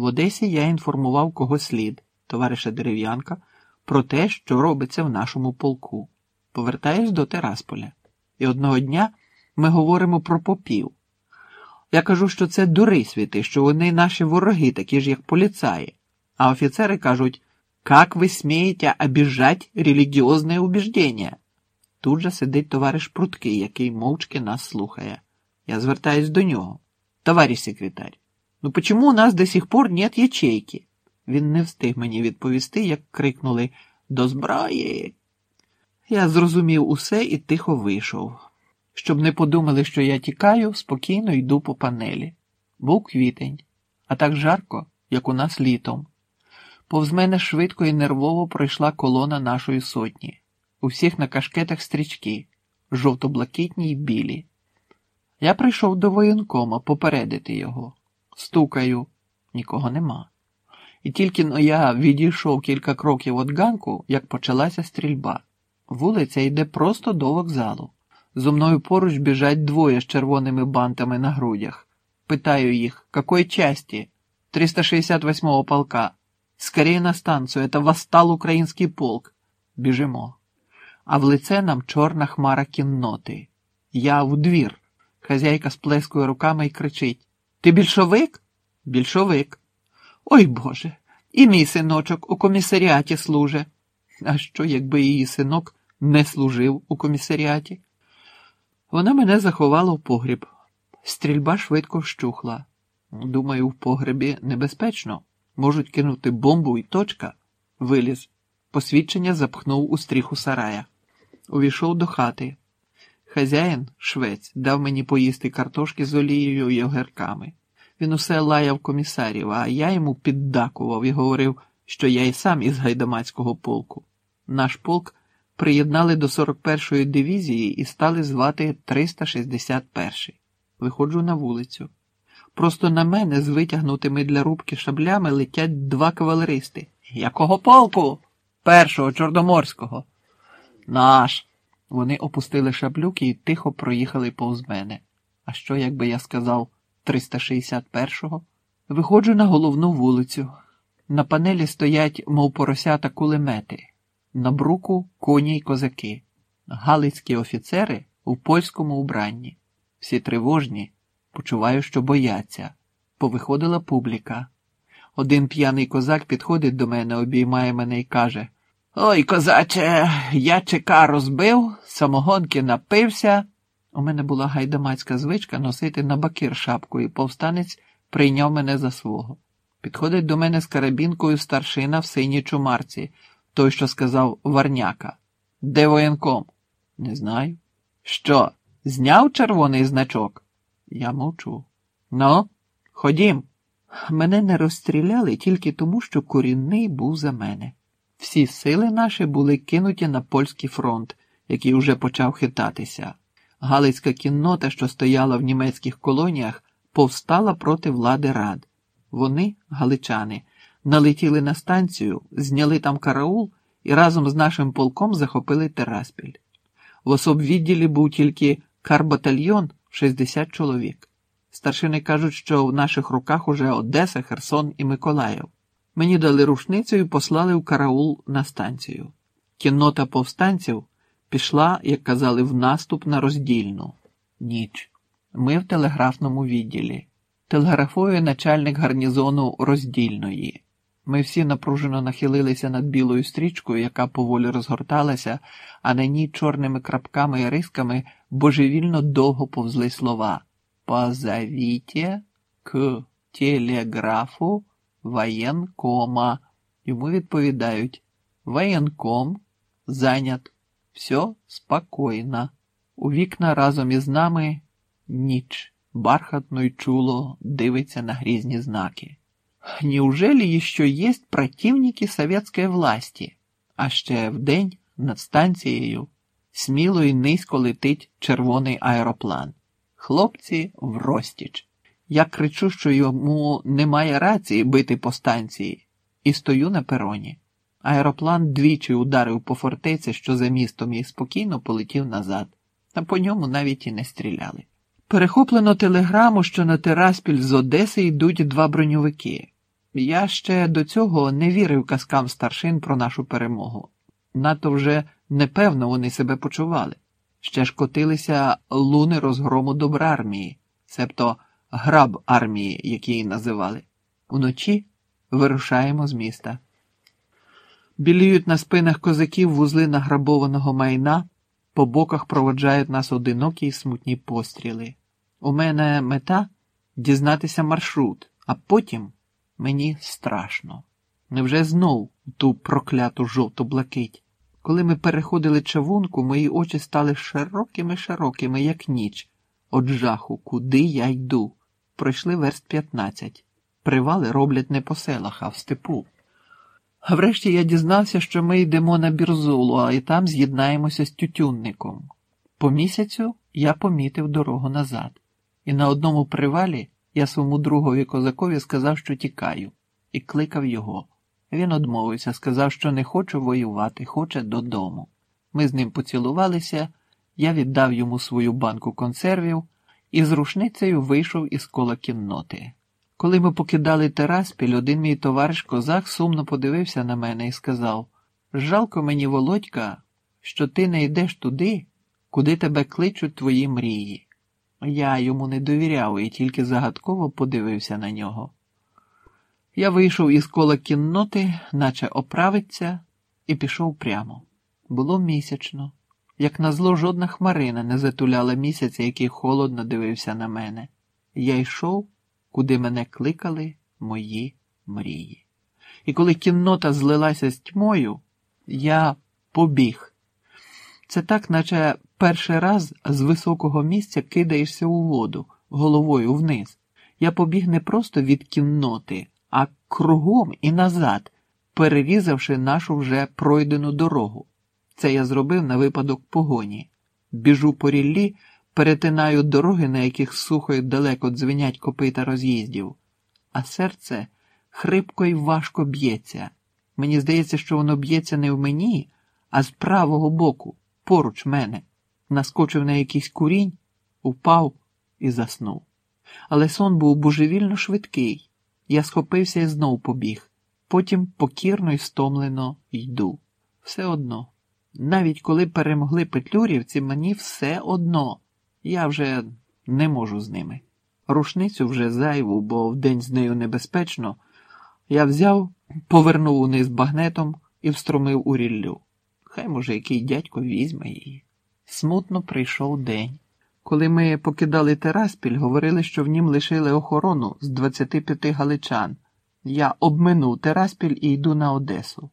В Одесі я інформував кого слід, товариша Дерев'янка, про те, що робиться в нашому полку. Повертаюсь до Терасполя. І одного дня ми говоримо про попів. Я кажу, що це дури світи, що вони наші вороги, такі ж, як поліцаї. А офіцери кажуть, как ви смієте обіжать релігіозне убіждення? Тут же сидить товариш Пруткий, який мовчки нас слухає. Я звертаюсь до нього. Товариш секретарь, ну почему у нас до сих пор нет ячейки? Він не встиг мені відповісти, як крикнули До зброї. Я зрозумів усе і тихо вийшов. Щоб не подумали, що я тікаю, спокійно йду по панелі. Був квітень, а так жарко, як у нас літом. Повз мене швидко і нервово пройшла колона нашої сотні. У всіх на кашкетах стрічки, жовто-блакитні й білі. Я прийшов до воєнкома попередити його. Стукаю, нікого нема. І тільки но я відійшов кілька кроків від ганку, як почалася стрільба. Вулиця йде просто до вокзалу. Зо мною поруч біжать двоє з червоними бантами на грудях. Питаю їх, какой части? 368-го полка. Скорее на станцію, это восстал український полк. Біжимо. А в лице нам чорна хмара кінноти. Я в двір. Хазяйка сплескує руками і кричить: Ти більшовик? Більшовик. Ой Боже, і мій синочок у комісаріаті служе. А що, якби її синок не служив у комісаріаті? Вона мене заховала в погріб. Стрільба швидко вщухла. Думаю, в погребі небезпечно. Можуть кинути бомбу і точка. Виліз. Посвідчення запхнув у стріху сарая. Увійшов до хати. Хазяїн, швець, дав мені поїсти картошки з олією і огірками. Він усе лаяв комісарів, а я йому піддакував і говорив, що я і сам із гайдамацького полку. Наш полк приєднали до 41-ї дивізії і стали звати 361-й. Виходжу на вулицю. Просто на мене з витягнутими для рубки шаблями летять два кавалеристи. Якого полку? Першого Чорноморського. Наш. Вони опустили шаблюки і тихо проїхали повз мене. А що, якби я сказав 361-го? Виходжу на головну вулицю. На панелі стоять, мов поросята, кулемети. На бруку коні й козаки, галицькі офіцери у польському убранні. Всі тривожні, почуваю, що бояться. Повиходила публіка. Один п'яний козак підходить до мене, обіймає мене і каже: Ой, козаче, я чека розбив, самогонки напився. У мене була гайдамацька звичка носити на бакир шапку, і повстанець прийняв мене за свого. Підходить до мене з карабінкою старшина в синій чумарці, той, що сказав Варняка. Де воєнком? Не знаю. Що, зняв червоний значок? Я мовчу. Ну, ходім. Мене не розстріляли тільки тому, що корінний був за мене. Всі сили наші були кинуті на польський фронт, який уже почав хитатися. Галицька кіннота, що стояла в німецьких колоніях, повстала проти влади рад. Вони, галичани, налетіли на станцію, зняли там караул і разом з нашим полком захопили Тераспіль. В особвідділі був тільки карбатальйон 60 чоловік. Старшини кажуть, що в наших руках уже Одеса, Херсон і Миколаїв. Мені дали рушницю і послали в караул на станцію. Кіннота повстанців пішла, як казали, в наступ на роздільну. Ніч. Ми в телеграфному відділі. Телеграфує начальник гарнізону роздільної. Ми всі напружено нахилилися над білою стрічкою, яка поволі розгорталася, а на ній чорними крапками і рисками божевільно довго повзли слова «Позовіть к телеграфу воєнкома». Йому відповідають «Воєнком зайнят. Все спокійно». У вікна разом із нами ніч бархатно й чуло дивиться на грізні знаки. Неужели еще есть противники советской власті? А ще вдень над станцією сміло й низько летить червоний аероплан. Хлопці в розтіч. Я кричу, що йому немає рації бити по станції, і стою на пероні. Аероплан двічі ударив по фортеці, що за містом, і спокійно полетів назад, а по ньому навіть і не стріляли. Перехоплено телеграму, що на Тераспіль з Одеси йдуть два броньовики. Я ще до цього не вірив казкам старшин про нашу перемогу. Надто вже непевно вони себе почували. Ще ж котилися луни розгрому добрармії, себто граб армії, які її називали. Уночі вирушаємо з міста. Біліють на спинах козаків вузли награбованого майна, по боках проводжають нас одинокі й смутні постріли. У мене мета дізнатися маршрут, а потім мені страшно. Невже знов ту прокляту жовту блакить? Коли ми переходили чавунку, мої очі стали широкими широкими, як ніч, от жаху, куди я йду. Пройшли верст п'ятнадцять. Привали роблять не по селах, а в степу. А врешті я дізнався, що ми йдемо на бірзолу, а і там з'єднаємося з тютюнником. По місяцю я помітив дорогу назад, і на одному привалі я своєму другові козакові сказав, що тікаю, і кликав його. Він одмовився, сказав, що не хоче воювати, хоче додому. Ми з ним поцілувалися, я віддав йому свою банку консервів і з рушницею вийшов із кола кінноти. Коли ми покидали Тераспіль, один мій товариш козак сумно подивився на мене і сказав: Жалко мені, Володька, що ти не йдеш туди, куди тебе кличуть твої мрії. Я йому не довіряв і тільки загадково подивився на нього. Я вийшов із кола кінноти, наче оправиться, і пішов прямо. Було місячно. Як назло, жодна хмарина не затуляла місяця, який холодно дивився на мене. Я йшов, куди мене кликали мої мрії. І коли кіннота злилася з тьмою, я побіг. Це так, наче перший раз з високого місця кидаєшся у воду головою вниз. Я побіг не просто від кінноти, а кругом і назад, перерізавши нашу вже пройдену дорогу. Це я зробив на випадок погоні. Біжу по ріллі, перетинаю дороги, на яких сухо й далеко дзвенять копита роз'їздів, а серце хрипко й важко б'ється. Мені здається, що воно б'ється не в мені, а з правого боку, поруч мене. Наскочив на якийсь курінь, упав і заснув. Але сон був божевільно швидкий. Я схопився і знов побіг. Потім покірно й стомлено йду. Все одно. Навіть коли перемогли петлюрівці, мені все одно. Я вже не можу з ними. Рушницю вже зайву, бо вдень з нею небезпечно. Я взяв, повернув униз багнетом і встромив у ріллю. Хай, може, який дядько візьме її. Смутно прийшов день. Коли ми покидали Тераспіль, говорили, що в нім лишили охорону з 25 галичан. Я обминув Тераспіль і йду на Одесу.